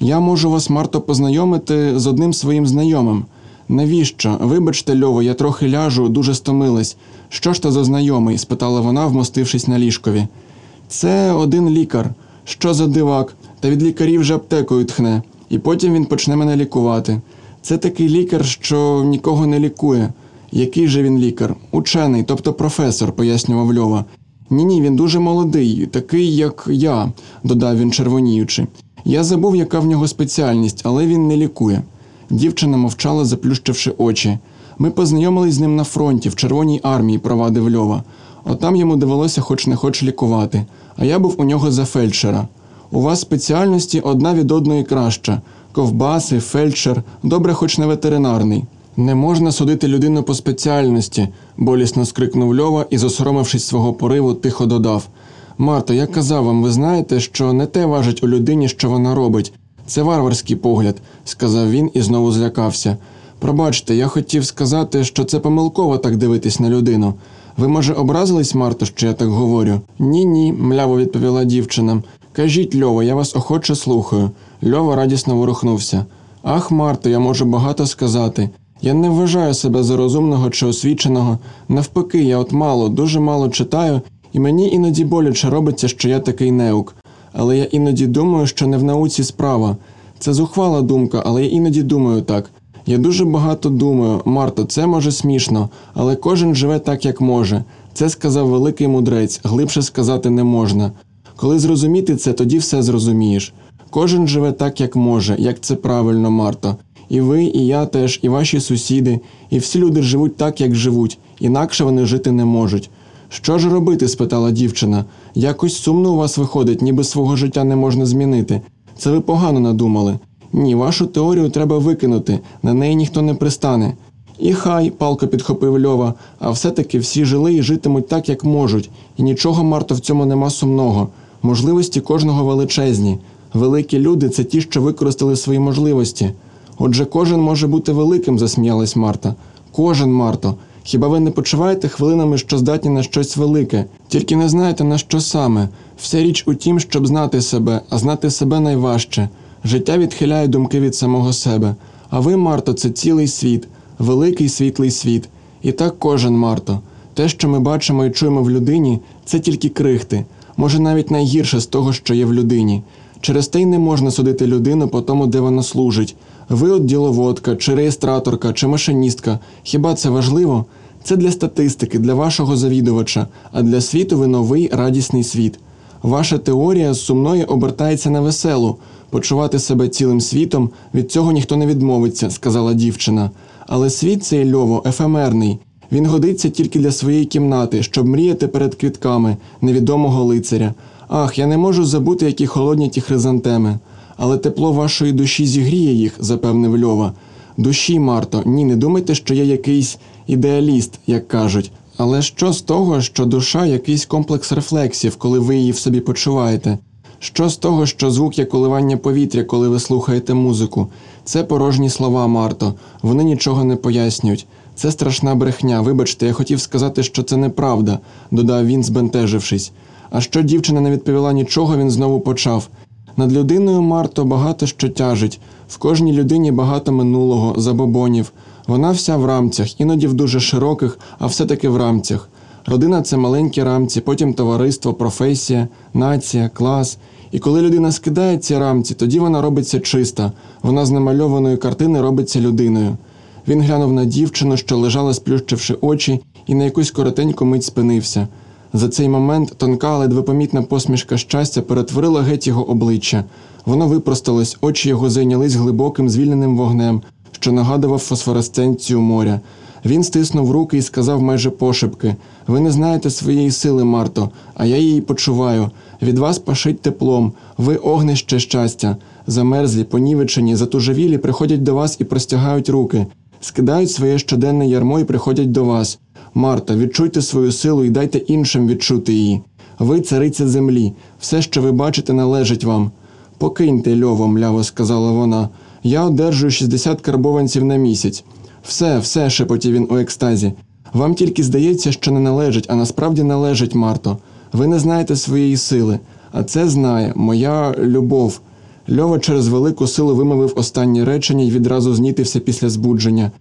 Я можу вас, Марто, познайомити з одним своїм знайомим. Навіщо? Вибачте, Льово, я трохи ляжу, дуже стомилась. Що ж то за знайомий? спитала вона, вмостившись на ліжкові. Це один лікар. Що за дивак? Та від лікарів вже аптекою тхне. І потім він почне мене лікувати. Це такий лікар, що нікого не лікує. Який же він лікар? Учений, тобто професор, пояснював Льова. Ні, ні, він дуже молодий, такий, як я, додав він червоніючи. Я забув, яка в нього спеціальність, але він не лікує. Дівчина мовчала, заплющивши очі. Ми познайомились з ним на фронті, в Червоній армії, провадив Льова. Отам йому довелося хоч не хоч лікувати, а я був у нього за фельдшера. У вас спеціальності одна від одної краща. Ковбаси, фельдшер, добре, хоч не ветеринарний. Не можна судити людину по спеціальності, болісно скрикнув Льова і, засоромившись свого пориву, тихо додав. Марто, я казав вам, ви знаєте, що не те важить у людині, що вона робить. Це варварський погляд, сказав він і знову злякався. Пробачте, я хотів сказати, що це помилково так дивитись на людину. Ви, може, образились, Марто, що я так говорю? Ні, ні, мляво відповіла дівчина. Кажіть, Льова, я вас охоче слухаю. Льова радісно ворухнувся. Ах, Марто, я можу багато сказати. Я не вважаю себе за розумного чи освіченого. Навпаки, я от мало, дуже мало читаю, і мені іноді боляче робиться, що я такий неук. Але я іноді думаю, що не в науці справа. Це зухвала думка, але я іноді думаю так. Я дуже багато думаю, Марто, це може смішно, але кожен живе так, як може. Це сказав великий мудрець, глибше сказати не можна. Коли зрозуміти це, тоді все зрозумієш. Кожен живе так, як може, як це правильно, Марто. І ви, і я теж, і ваші сусіди, і всі люди живуть так, як живуть, інакше вони жити не можуть. Що ж робити? спитала дівчина. Якось сумно у вас виходить, ніби свого життя не можна змінити. Це ви погано надумали. Ні, вашу теорію треба викинути, на неї ніхто не пристане. І хай, палко підхопив Льова, а все-таки всі жили і житимуть так, як можуть, і нічого, Марто, в цьому нема сумного. Можливості кожного величезні. Великі люди це ті, що використали свої можливості. Отже, кожен може бути великим, засміялась Марта. Кожен, Марто. Хіба ви не почуваєте хвилинами, що здатні на щось велике, тільки не знаєте на що саме. Вся річ у тім, щоб знати себе, а знати себе найважче. Життя відхиляє думки від самого себе. А ви, Марто, це цілий світ, великий світлий світ. І так кожен, Марто. Те, що ми бачимо і чуємо в людині, це тільки крихти, може навіть найгірше з того, що є в людині. Через те й не можна судити людину по тому, де вона служить. Ви от діловодка, чи реєстраторка, чи машиністка. Хіба це важливо? Це для статистики, для вашого завідувача, а для світу ви новий радісний світ. Ваша теорія з сумної обертається на веселу. Почувати себе цілим світом від цього ніхто не відмовиться, сказала дівчина. Але світ цей льово ефемерний. Він годиться тільки для своєї кімнати, щоб мріяти перед квітками невідомого лицаря. Ах, я не можу забути, які холодні ті хризантеми. Але тепло вашої душі зігріє їх, запевнив Льова. Душі, Марто, ні, не думайте, що я якийсь ідеаліст, як кажуть. Але що з того, що душа якийсь комплекс рефлексів, коли ви її в собі почуваєте? Що з того, що звук є коливання повітря, коли ви слухаєте музику? Це порожні слова, Марто. Вони нічого не пояснюють. Це страшна брехня. Вибачте, я хотів сказати, що це неправда, додав він, збентежившись. А що дівчина не відповіла нічого, він знову почав. Над людиною Марто багато що тяжить. В кожній людині багато минулого, забобонів. Вона вся в рамцях, іноді в дуже широких, а все-таки в рамцях. Родина це маленькі рамці, потім товариство, професія, нація, клас. І коли людина скидає ці рамці, тоді вона робиться чиста, вона з намальованої картини робиться людиною. Він глянув на дівчину, що лежала, сплющивши очі, і на якусь коротеньку мить спинився. За цей момент тонка, ледве помітна посмішка щастя перетворила геть його обличчя. Воно випросталось, очі його зайнялись глибоким звільненим вогнем, що нагадував фосфоресценцію моря. Він стиснув руки і сказав майже пошепки: Ви не знаєте своєї сили, Марто, а я її почуваю. Від вас пашить теплом, ви огнище щастя. Замерзлі, понівечені, затужевілі приходять до вас і простягають руки, скидають своє щоденне ярмо і приходять до вас. Марта, відчуйте свою силу і дайте іншим відчути її. Ви цариця землі, все, що ви бачите, належить вам. Покиньте льово, мляво сказала вона. Я одержую 60 карбованців на місяць. Все, все, шепотів він у екстазі. Вам тільки здається, що не належить, а насправді належить, Марто. Ви не знаєте своєї сили, а це знає моя любов. Льова через велику силу вимовив останнє речення і відразу знітився після збудження.